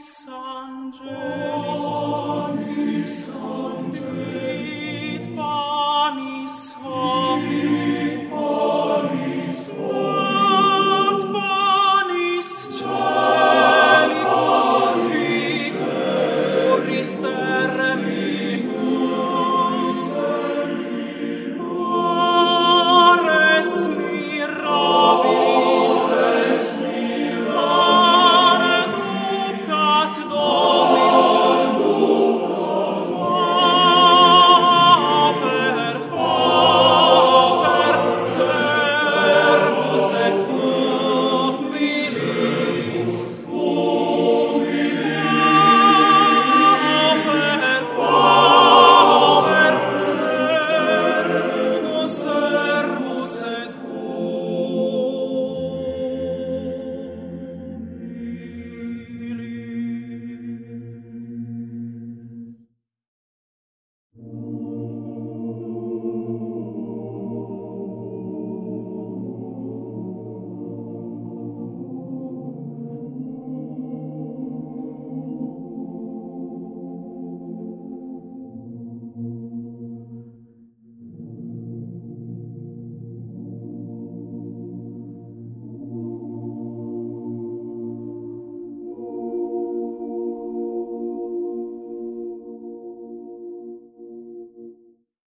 so